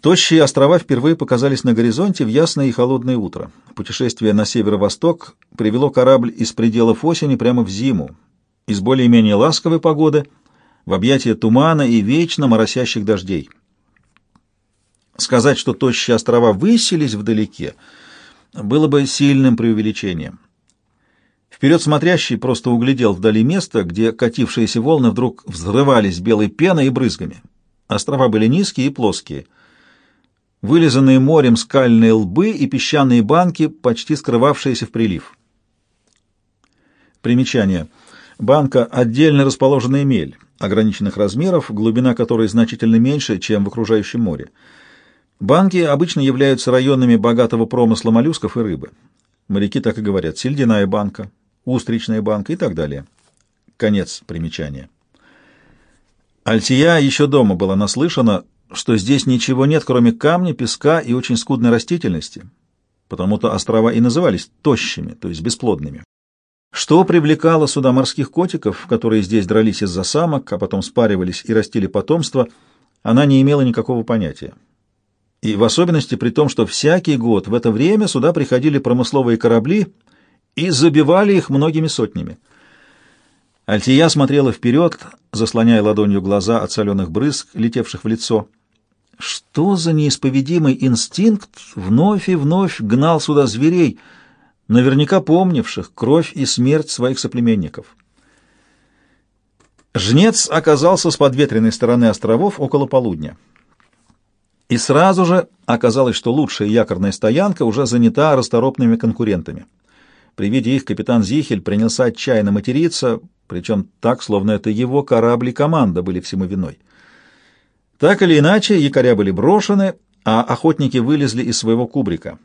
Тощие острова впервые показались на горизонте в ясное и холодное утро. Путешествие на северо-восток привело корабль из пределов осени прямо в зиму, из более-менее ласковой погоды в объятия тумана и вечно моросящих дождей. Сказать, что тощие острова высились вдалеке, было бы сильным преувеличением. Вперед смотрящий просто углядел вдали место, где катившиеся волны вдруг взрывались белой пеной и брызгами. Острова были низкие и плоские — вылизанные морем скальные лбы и песчаные банки, почти скрывавшиеся в прилив. Примечание. Банка — отдельно расположенная мель, ограниченных размеров, глубина которой значительно меньше, чем в окружающем море. Банки обычно являются районами богатого промысла моллюсков и рыбы. Моряки так и говорят «сельдяная банка», «устричная банка» и так далее. Конец примечания. Альтия еще дома была наслышана, что здесь ничего нет, кроме камня, песка и очень скудной растительности, потому-то острова и назывались тощими, то есть бесплодными. Что привлекало сюда морских котиков, которые здесь дрались из-за самок, а потом спаривались и растили потомство, она не имела никакого понятия. И в особенности при том, что всякий год в это время сюда приходили промысловые корабли и забивали их многими сотнями. Альтия смотрела вперед, заслоняя ладонью глаза от соленых брызг, летевших в лицо — что за неисповедимый инстинкт вновь и вновь гнал сюда зверей, наверняка помнивших кровь и смерть своих соплеменников? Жнец оказался с подветренной стороны островов около полудня. И сразу же оказалось, что лучшая якорная стоянка уже занята расторопными конкурентами. При виде их капитан Зихель принялся отчаянно материться, причем так, словно это его корабль и команда были всему виной. Так или иначе, якоря были брошены, а охотники вылезли из своего кубрика.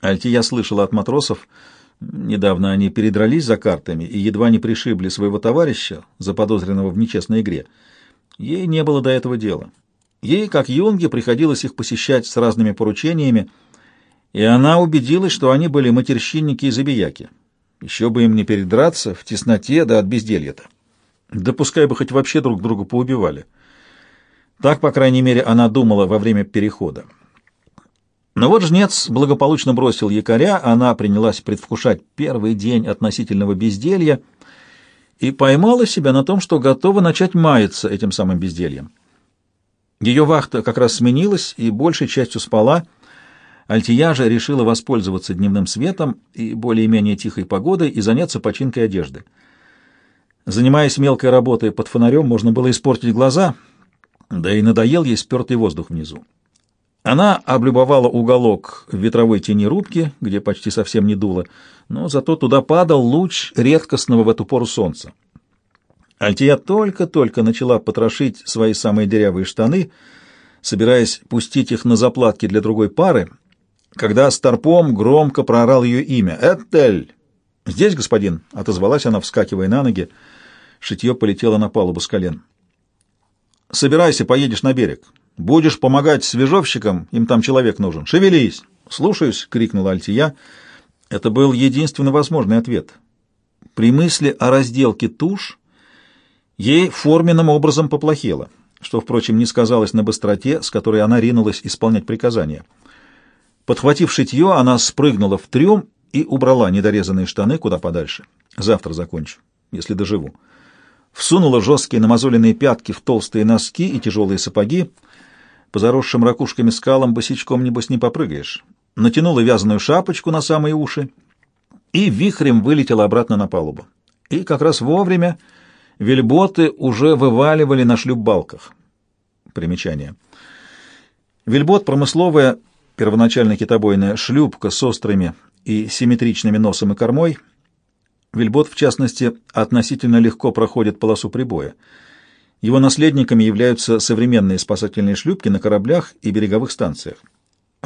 Альтия слышала от матросов, недавно они передрались за картами и едва не пришибли своего товарища, заподозренного в нечестной игре. Ей не было до этого дела. Ей, как юнге, приходилось их посещать с разными поручениями, и она убедилась, что они были матерщинники и забияки. Еще бы им не передраться в тесноте да от безделья-то. Да пускай бы хоть вообще друг друга поубивали. Так, по крайней мере, она думала во время перехода. Но вот жнец благополучно бросил якоря, она принялась предвкушать первый день относительного безделья и поймала себя на том, что готова начать маяться этим самым бездельем. Ее вахта как раз сменилась и большей частью спала. Альтия же решила воспользоваться дневным светом и более-менее тихой погодой и заняться починкой одежды. Занимаясь мелкой работой под фонарем, можно было испортить глаза — да и надоел ей спертый воздух внизу. Она облюбовала уголок в ветровой тени рубки, где почти совсем не дуло, но зато туда падал луч редкостного в эту пору солнца. Альтия только-только начала потрошить свои самые дырявые штаны, собираясь пустить их на заплатки для другой пары, когда старпом громко проорал ее имя. «Этель!» «Здесь, господин!» — отозвалась она, вскакивая на ноги. Шитье полетело на палубу с колен. Собирайся, поедешь на берег. Будешь помогать свежовщикам, им там человек нужен. Шевелись!» «Слушаюсь!» — крикнула Альтия. Это был единственно возможный ответ. При мысли о разделке туш ей форменным образом поплохело, что, впрочем, не сказалось на быстроте, с которой она ринулась исполнять приказания. Подхватив шитье, она спрыгнула в трюм и убрала недорезанные штаны куда подальше. Завтра закончу, если доживу всунула жесткие намазоленные пятки в толстые носки и тяжелые сапоги. По заросшим ракушками скалам босичком, небось, не попрыгаешь. Натянула вязаную шапочку на самые уши и вихрем вылетела обратно на палубу. И как раз вовремя вельботы уже вываливали на шлюпбалках. Примечание. Вельбот — промысловая, первоначально китобойная шлюпка с острыми и симметричными носом и кормой — Вильбот, в частности, относительно легко проходит полосу прибоя. Его наследниками являются современные спасательные шлюпки на кораблях и береговых станциях.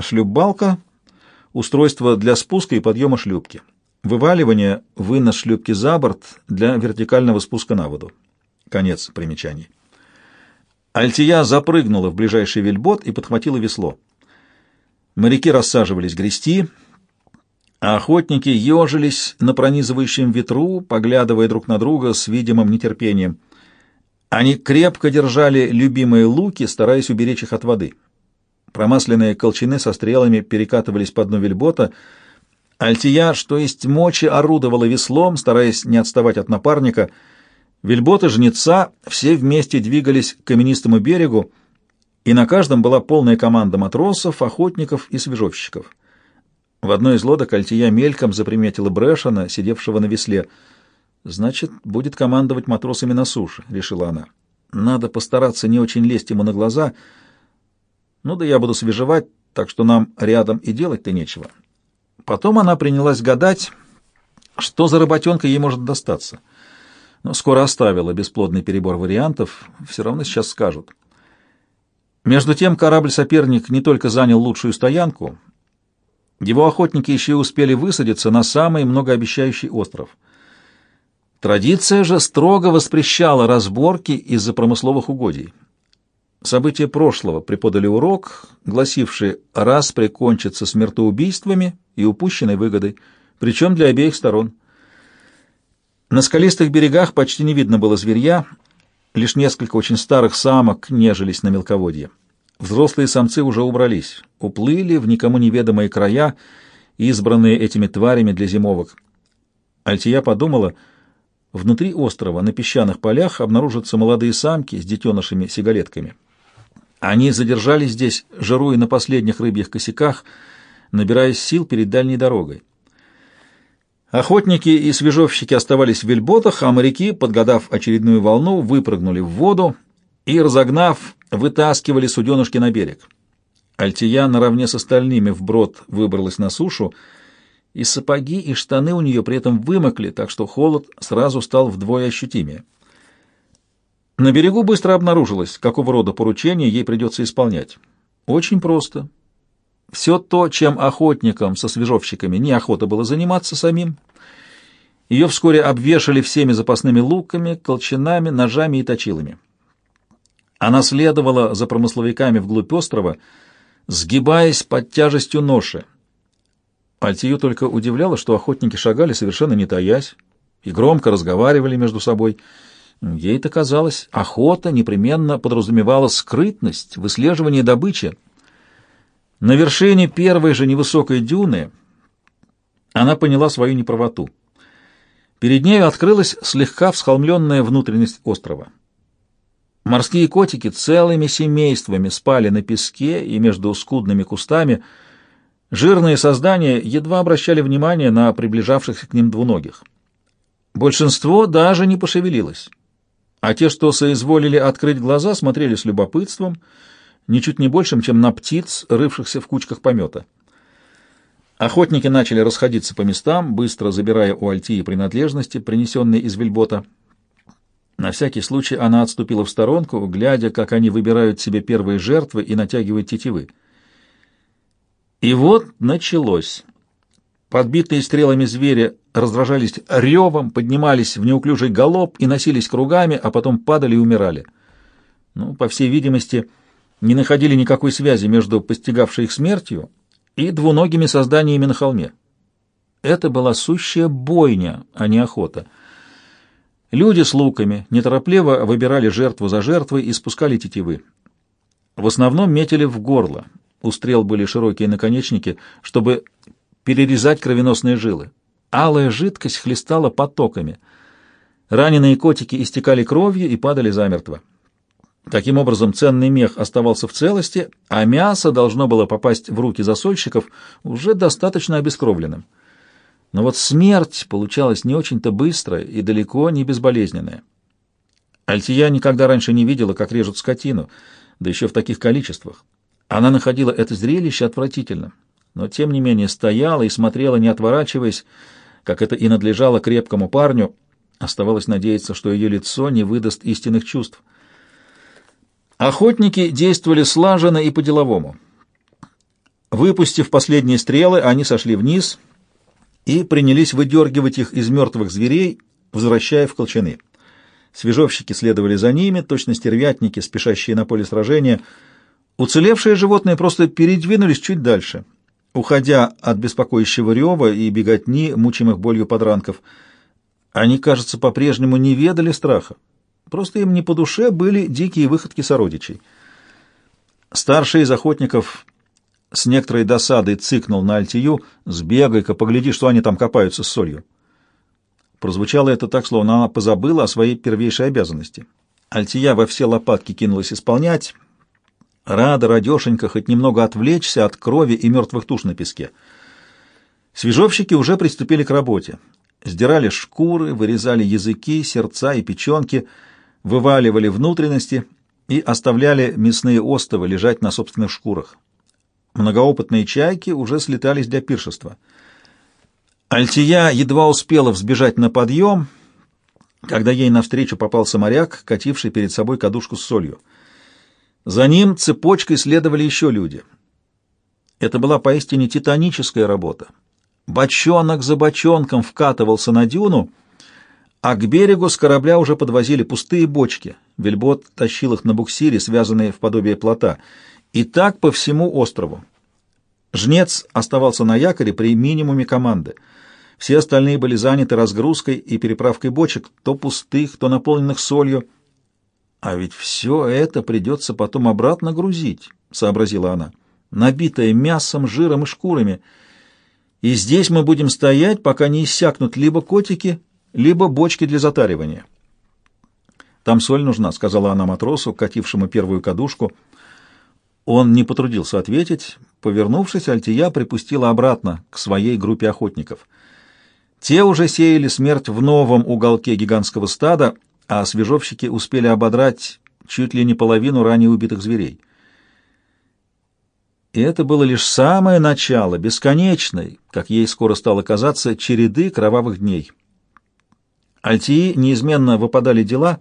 Шлюпбалка — устройство для спуска и подъема шлюпки. Вываливание — вынос шлюпки за борт для вертикального спуска на воду. Конец примечаний. Альтия запрыгнула в ближайший вельбот и подхватила весло. Моряки рассаживались грести — а охотники ежились на пронизывающем ветру, поглядывая друг на друга с видимым нетерпением. Они крепко держали любимые луки, стараясь уберечь их от воды. Промасленные колчаны со стрелами перекатывались по дну вельбота. Альтия, что есть мочи, орудовала веслом, стараясь не отставать от напарника. Вельбота жнеца все вместе двигались к каменистому берегу, и на каждом была полная команда матросов, охотников и свежовщиков. В одной из лодок Альтия мельком заприметила Брэшена, сидевшего на весле. «Значит, будет командовать матросами на суше», — решила она. «Надо постараться не очень лезть ему на глаза. Ну да я буду свежевать, так что нам рядом и делать-то нечего». Потом она принялась гадать, что за работенка ей может достаться. Но скоро оставила бесплодный перебор вариантов, все равно сейчас скажут. Между тем корабль-соперник не только занял лучшую стоянку, его охотники еще успели высадиться на самый многообещающий остров. Традиция же строго воспрещала разборки из-за промысловых угодий. События прошлого преподали урок, гласивший «раз прикончится смертоубийствами и упущенной выгодой, причем для обеих сторон». На скалистых берегах почти не видно было зверья, лишь несколько очень старых самок нежились на мелководье. Взрослые самцы уже убрались, уплыли в никому неведомые края, избранные этими тварями для зимовок. Альтия подумала, внутри острова на песчаных полях обнаружатся молодые самки с детенышами сигалетками. Они задержались здесь, жируя на последних рыбьих косяках, набираясь сил перед дальней дорогой. Охотники и свежовщики оставались в вельботах, а моряки, подгадав очередную волну, выпрыгнули в воду и, разогнав, вытаскивали суденышки на берег. Альтия наравне с остальными вброд выбралась на сушу, и сапоги и штаны у нее при этом вымокли, так что холод сразу стал вдвое ощутимее. На берегу быстро обнаружилось, какого рода поручения ей придется исполнять. Очень просто. Все то, чем охотникам со свежовщиками неохота было заниматься самим, ее вскоре обвешали всеми запасными луками, колчанами, ножами и точилами. Она следовала за промысловиками вглубь острова, сгибаясь под тяжестью ноши. Альтию только удивляло, что охотники шагали совершенно не таясь и громко разговаривали между собой. Ей-то казалось, охота непременно подразумевала скрытность, выслеживание добычи. На вершине первой же невысокой дюны она поняла свою неправоту. Перед нею открылась слегка всхолмленная внутренность острова. Морские котики целыми семействами спали на песке и между скудными кустами. Жирные создания едва обращали внимание на приближавшихся к ним двуногих. Большинство даже не пошевелилось, а те, что соизволили открыть глаза, смотрели с любопытством, ничуть не большим, чем на птиц, рывшихся в кучках помета. Охотники начали расходиться по местам, быстро забирая у Альтии принадлежности, принесенные из вельбота. На всякий случай она отступила в сторонку, глядя, как они выбирают себе первые жертвы и натягивают тетивы. И вот началось. Подбитые стрелами звери раздражались ревом, поднимались в неуклюжий галоп и носились кругами, а потом падали и умирали. Ну, по всей видимости, не находили никакой связи между постигавшей их смертью и двуногими созданиями на холме. Это была сущая бойня, а не охота — Люди с луками неторопливо выбирали жертву за жертвой и спускали тетивы. В основном метили в горло. У стрел были широкие наконечники, чтобы перерезать кровеносные жилы. Алая жидкость хлестала потоками. Раненые котики истекали кровью и падали замертво. Таким образом, ценный мех оставался в целости, а мясо должно было попасть в руки засольщиков уже достаточно обескровленным. Но вот смерть получалась не очень-то быстрая и далеко не безболезненная. Альтия никогда раньше не видела, как режут скотину, да еще в таких количествах. Она находила это зрелище отвратительным, но тем не менее стояла и смотрела, не отворачиваясь, как это и надлежало крепкому парню. Оставалось надеяться, что ее лицо не выдаст истинных чувств. Охотники действовали слаженно и по-деловому. Выпустив последние стрелы, они сошли вниз — и принялись выдергивать их из мертвых зверей, возвращая в колчаны. Свежовщики следовали за ними, точно стервятники, спешащие на поле сражения. Уцелевшие животные просто передвинулись чуть дальше, уходя от беспокоящего рева и беготни, мучимых болью подранков. Они, кажется, по-прежнему не ведали страха. Просто им не по душе были дикие выходки сородичей. Старший из охотников с некоторой досадой цыкнул на Альтию, «Сбегай-ка, погляди, что они там копаются с солью». Прозвучало это так, словно она позабыла о своей первейшей обязанности. Альтия во все лопатки кинулась исполнять, рада радешенька хоть немного отвлечься от крови и мертвых туш на песке. Свежовщики уже приступили к работе. Сдирали шкуры, вырезали языки, сердца и печенки, вываливали внутренности и оставляли мясные остовы лежать на собственных шкурах. Многоопытные чайки уже слетались для пиршества. Альтия едва успела взбежать на подъем, когда ей навстречу попался моряк, кативший перед собой кадушку с солью. За ним цепочкой следовали еще люди. Это была поистине титаническая работа. Бочонок за бочонком вкатывался на дюну, а к берегу с корабля уже подвозили пустые бочки. Вельбот тащил их на буксире, связанные в подобие плота, и так по всему острову. Жнец оставался на якоре при минимуме команды. Все остальные были заняты разгрузкой и переправкой бочек, то пустых, то наполненных солью. «А ведь все это придется потом обратно грузить», — сообразила она, — «набитое мясом, жиром и шкурами» и здесь мы будем стоять, пока не иссякнут либо котики, либо бочки для затаривания. «Там соль нужна», — сказала она матросу, катившему первую кадушку. Он не потрудился ответить. Повернувшись, Альтия припустила обратно к своей группе охотников. Те уже сеяли смерть в новом уголке гигантского стада, а свежовщики успели ободрать чуть ли не половину ранее убитых зверей. И это было лишь самое начало бесконечной, как ей скоро стало казаться, череды кровавых дней. Альтии неизменно выпадали дела,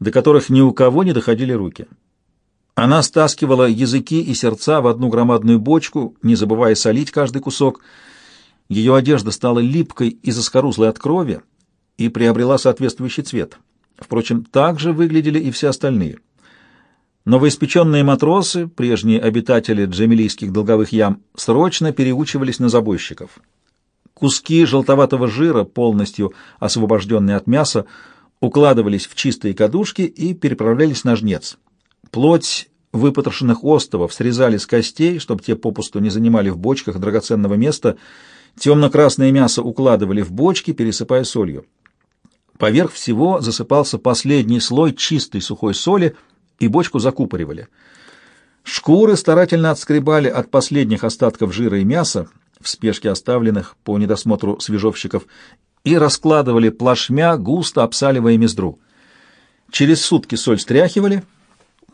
до которых ни у кого не доходили руки. Она стаскивала языки и сердца в одну громадную бочку, не забывая солить каждый кусок. Ее одежда стала липкой и заскорузлой от крови и приобрела соответствующий цвет. Впрочем, так же выглядели и все остальные — Новоиспеченные матросы, прежние обитатели джемилийских долговых ям, срочно переучивались на забойщиков. Куски желтоватого жира, полностью освобожденные от мяса, укладывались в чистые кадушки и переправлялись на жнец. Плоть выпотрошенных остовов срезали с костей, чтобы те попусту не занимали в бочках драгоценного места, темно-красное мясо укладывали в бочки, пересыпая солью. Поверх всего засыпался последний слой чистой сухой соли — и бочку закупоривали. Шкуры старательно отскребали от последних остатков жира и мяса, в спешке оставленных по недосмотру свежовщиков, и раскладывали плашмя, густо обсаливая мездру. Через сутки соль стряхивали,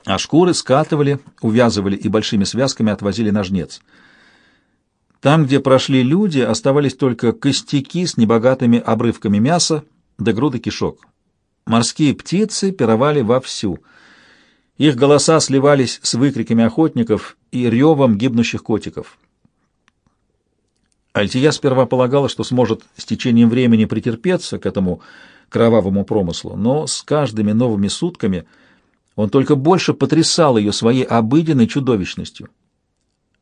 а шкуры скатывали, увязывали и большими связками отвозили на жнец. Там, где прошли люди, оставались только костяки с небогатыми обрывками мяса да груды кишок. Морские птицы пировали вовсю — их голоса сливались с выкриками охотников и ревом гибнущих котиков. Альтия сперва полагала, что сможет с течением времени претерпеться к этому кровавому промыслу, но с каждыми новыми сутками он только больше потрясал ее своей обыденной чудовищностью.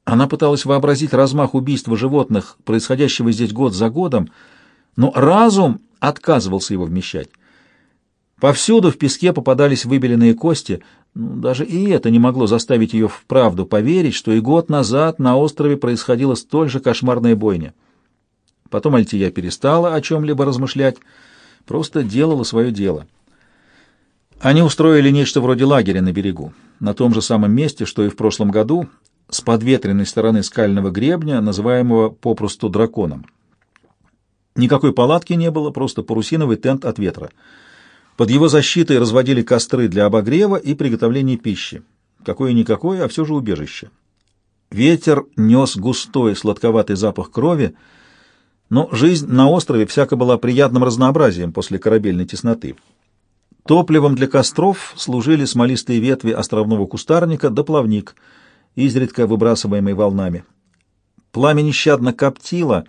Она пыталась вообразить размах убийства животных, происходящего здесь год за годом, но разум отказывался его вмещать. Повсюду в песке попадались выбеленные кости, ну, даже и это не могло заставить ее вправду поверить, что и год назад на острове происходила столь же кошмарная бойня. Потом Альтия перестала о чем-либо размышлять, просто делала свое дело. Они устроили нечто вроде лагеря на берегу, на том же самом месте, что и в прошлом году, с подветренной стороны скального гребня, называемого попросту драконом. Никакой палатки не было, просто парусиновый тент от ветра — под его защитой разводили костры для обогрева и приготовления пищи. Какое-никакое, а все же убежище. Ветер нес густой сладковатый запах крови, но жизнь на острове всяко была приятным разнообразием после корабельной тесноты. Топливом для костров служили смолистые ветви островного кустарника да плавник, изредка выбрасываемый волнами. Пламя нещадно коптило,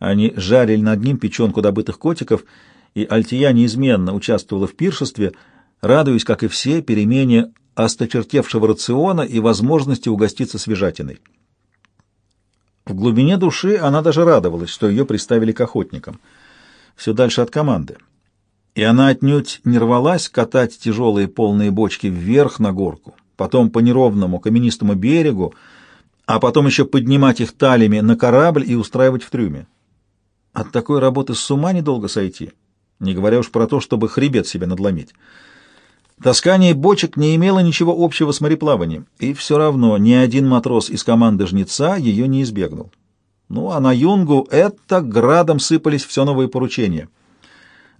они жарили над ним печенку добытых котиков — и Альтия неизменно участвовала в пиршестве, радуясь, как и все, перемене осточертевшего рациона и возможности угоститься свежатиной. В глубине души она даже радовалась, что ее приставили к охотникам, все дальше от команды. И она отнюдь не рвалась катать тяжелые полные бочки вверх на горку. потом по неровному каменистому берегу, а потом еще поднимать их талями на корабль и устраивать в трюме. От такой работы с ума недолго сойти, не говоря уж про то, чтобы хребет себе надломить. Таскание бочек не имело ничего общего с мореплаванием, и все равно ни один матрос из команды «Жнеца» ее не избегнул. Ну, а на юнгу это градом сыпались все новые поручения.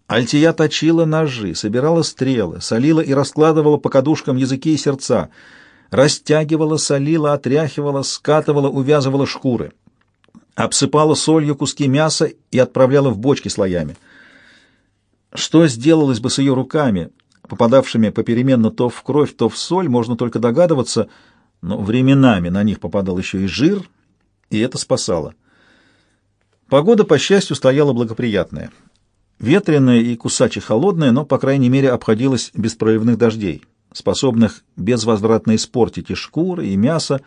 Альтия точила ножи, собирала стрелы, солила и раскладывала по кадушкам языки и сердца, растягивала, солила, отряхивала, скатывала, увязывала шкуры, обсыпала солью куски мяса и отправляла в бочки слоями. Что сделалось бы с ее руками, попадавшими попеременно то в кровь, то в соль, можно только догадываться, но временами на них попадал еще и жир, и это спасало. Погода, по счастью, стояла благоприятная. Ветреная и кусаче холодная, но, по крайней мере, обходилась без проливных дождей, способных безвозвратно испортить и шкуры, и мясо.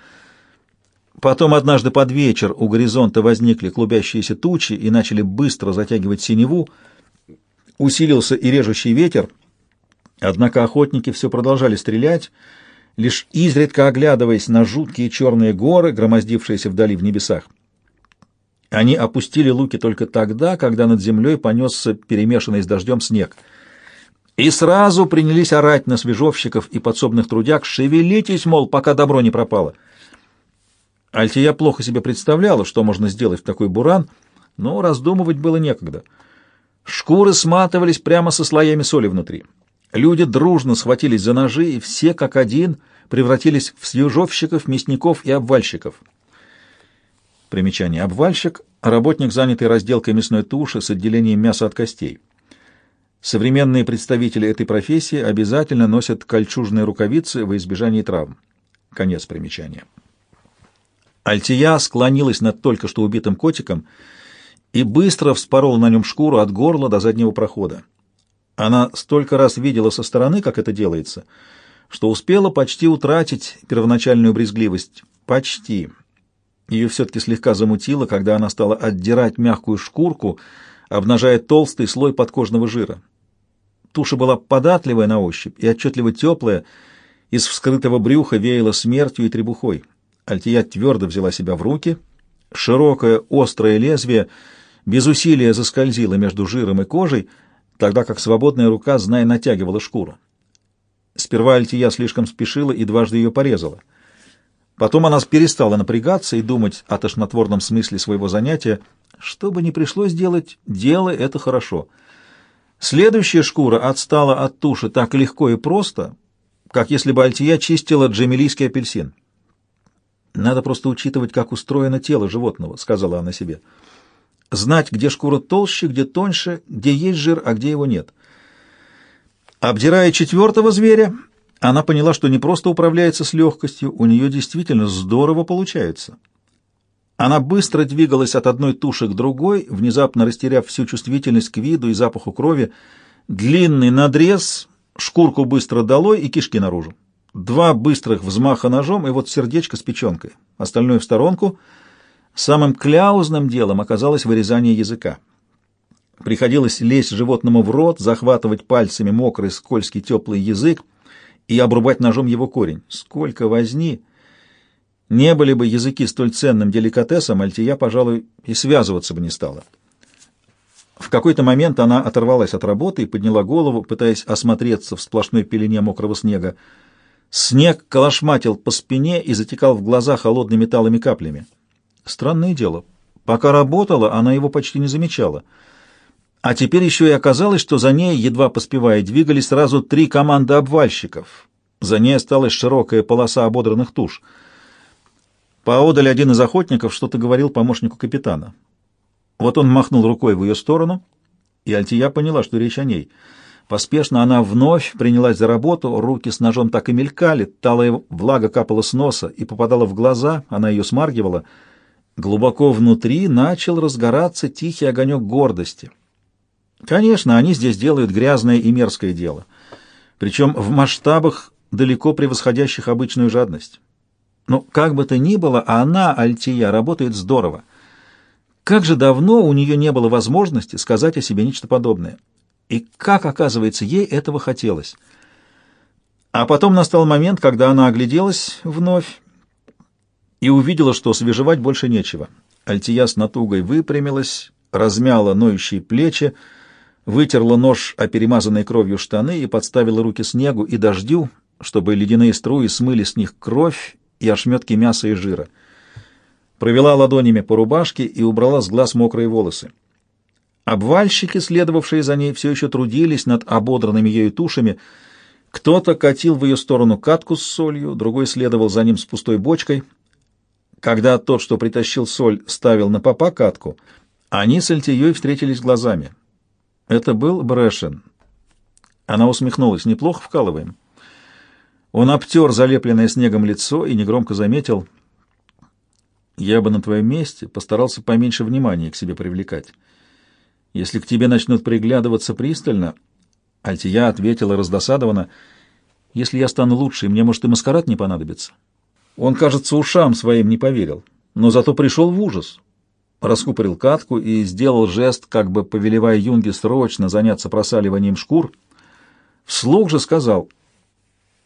Потом однажды под вечер у горизонта возникли клубящиеся тучи и начали быстро затягивать синеву. Усилился и режущий ветер, однако охотники все продолжали стрелять, лишь изредка оглядываясь на жуткие черные горы, громоздившиеся вдали в небесах. Они опустили луки только тогда, когда над землей понесся перемешанный с дождем снег. И сразу принялись орать на свежовщиков и подсобных трудяг «Шевелитесь, мол, пока добро не пропало». Альтия плохо себе представляла, что можно сделать в такой буран, но раздумывать было некогда. Шкуры сматывались прямо со слоями соли внутри. Люди дружно схватились за ножи, и все как один превратились в свежовщиков, мясников и обвальщиков. Примечание. Обвальщик – работник, занятый разделкой мясной туши с отделением мяса от костей. Современные представители этой профессии обязательно носят кольчужные рукавицы во избежание травм. Конец примечания. Альтия склонилась над только что убитым котиком и быстро вспорола на нем шкуру от горла до заднего прохода. Она столько раз видела со стороны, как это делается, что успела почти утратить первоначальную брезгливость. Почти. Ее все-таки слегка замутило, когда она стала отдирать мягкую шкурку, обнажая толстый слой подкожного жира. Туша была податливая на ощупь и отчетливо теплая, из вскрытого брюха веяло смертью и требухой. Альтия твердо взяла себя в руки, широкое острое лезвие без усилия заскользило между жиром и кожей, тогда как свободная рука, зная, натягивала шкуру. Сперва Альтия слишком спешила и дважды ее порезала — Потом она перестала напрягаться и думать о тошнотворном смысле своего занятия. Что бы ни пришлось делать, делай это хорошо. Следующая шкура отстала от туши так легко и просто, как если бы Альтия чистила джемилийский апельсин. «Надо просто учитывать, как устроено тело животного», — сказала она себе. «Знать, где шкура толще, где тоньше, где есть жир, а где его нет». Обдирая четвертого зверя, она поняла, что не просто управляется с легкостью, у нее действительно здорово получается. Она быстро двигалась от одной туши к другой, внезапно растеряв всю чувствительность к виду и запаху крови. Длинный надрез, шкурку быстро долой и кишки наружу. Два быстрых взмаха ножом и вот сердечко с печенкой. Остальное в сторонку. Самым кляузным делом оказалось вырезание языка. Приходилось лезть животному в рот, захватывать пальцами мокрый, скользкий, теплый язык, и обрубать ножом его корень. Сколько возни! Не были бы языки столь ценным деликатесом, Альтия, пожалуй, и связываться бы не стала. В какой-то момент она оторвалась от работы и подняла голову, пытаясь осмотреться в сплошной пелене мокрого снега. Снег калашматил по спине и затекал в глаза холодными талыми каплями. Странное дело. Пока работала, она его почти не замечала — а теперь еще и оказалось, что за ней, едва поспевая, двигались сразу три команды обвальщиков. За ней осталась широкая полоса ободранных туш. Поодаль один из охотников что-то говорил помощнику капитана. Вот он махнул рукой в ее сторону, и Альтия поняла, что речь о ней. Поспешно она вновь принялась за работу, руки с ножом так и мелькали, талая влага капала с носа и попадала в глаза, она ее смаргивала. Глубоко внутри начал разгораться тихий огонек гордости — Конечно, они здесь делают грязное и мерзкое дело, причем в масштабах, далеко превосходящих обычную жадность. Но как бы то ни было, она, Альтия, работает здорово. Как же давно у нее не было возможности сказать о себе нечто подобное. И как, оказывается, ей этого хотелось. А потом настал момент, когда она огляделась вновь и увидела, что свежевать больше нечего. Альтия с натугой выпрямилась, размяла ноющие плечи, вытерла нож о перемазанной кровью штаны и подставила руки снегу и дождю, чтобы ледяные струи смыли с них кровь и ошметки мяса и жира. Провела ладонями по рубашке и убрала с глаз мокрые волосы. Обвальщики, следовавшие за ней, все еще трудились над ободранными ею тушами. Кто-то катил в ее сторону катку с солью, другой следовал за ним с пустой бочкой. Когда тот, что притащил соль, ставил на попа катку, они с Альтией встретились глазами. Это был Брэшен. Она усмехнулась. «Неплохо вкалываем». Он обтер залепленное снегом лицо и негромко заметил, «Я бы на твоем месте постарался поменьше внимания к себе привлекать». Если к тебе начнут приглядываться пристально, Альтия ответила раздосадованно, если я стану лучше, мне, может, и маскарад не понадобится. Он, кажется, ушам своим не поверил, но зато пришел в ужас. Раскупорил катку и сделал жест, как бы повелевая Юнге срочно заняться просаливанием шкур. Вслух же сказал,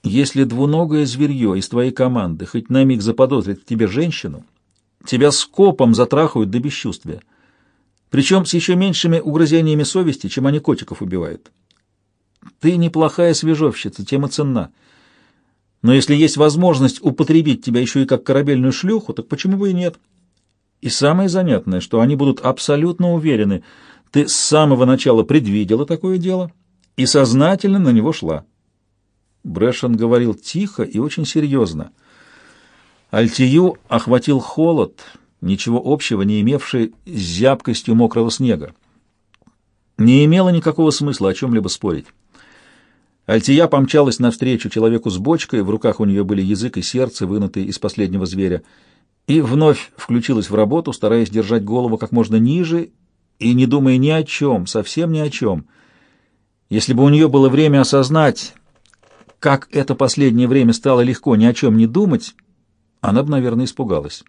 «Если двуногое зверье из твоей команды хоть на миг заподозрит в тебе женщину, тебя скопом затрахают до бесчувствия причем с еще меньшими угрызениями совести, чем они котиков убивают. Ты неплохая свежовщица, тем и ценна. Но если есть возможность употребить тебя еще и как корабельную шлюху, так почему бы и нет? И самое занятное, что они будут абсолютно уверены, ты с самого начала предвидела такое дело и сознательно на него шла. Брэшен говорил тихо и очень серьезно. Альтию охватил холод — ничего общего не имевшей с зябкостью мокрого снега. Не имело никакого смысла о чем-либо спорить. Альтия помчалась навстречу человеку с бочкой, в руках у нее были язык и сердце, вынутые из последнего зверя, и вновь включилась в работу, стараясь держать голову как можно ниже и не думая ни о чем, совсем ни о чем. Если бы у нее было время осознать, как это последнее время стало легко ни о чем не думать, она бы, наверное, испугалась.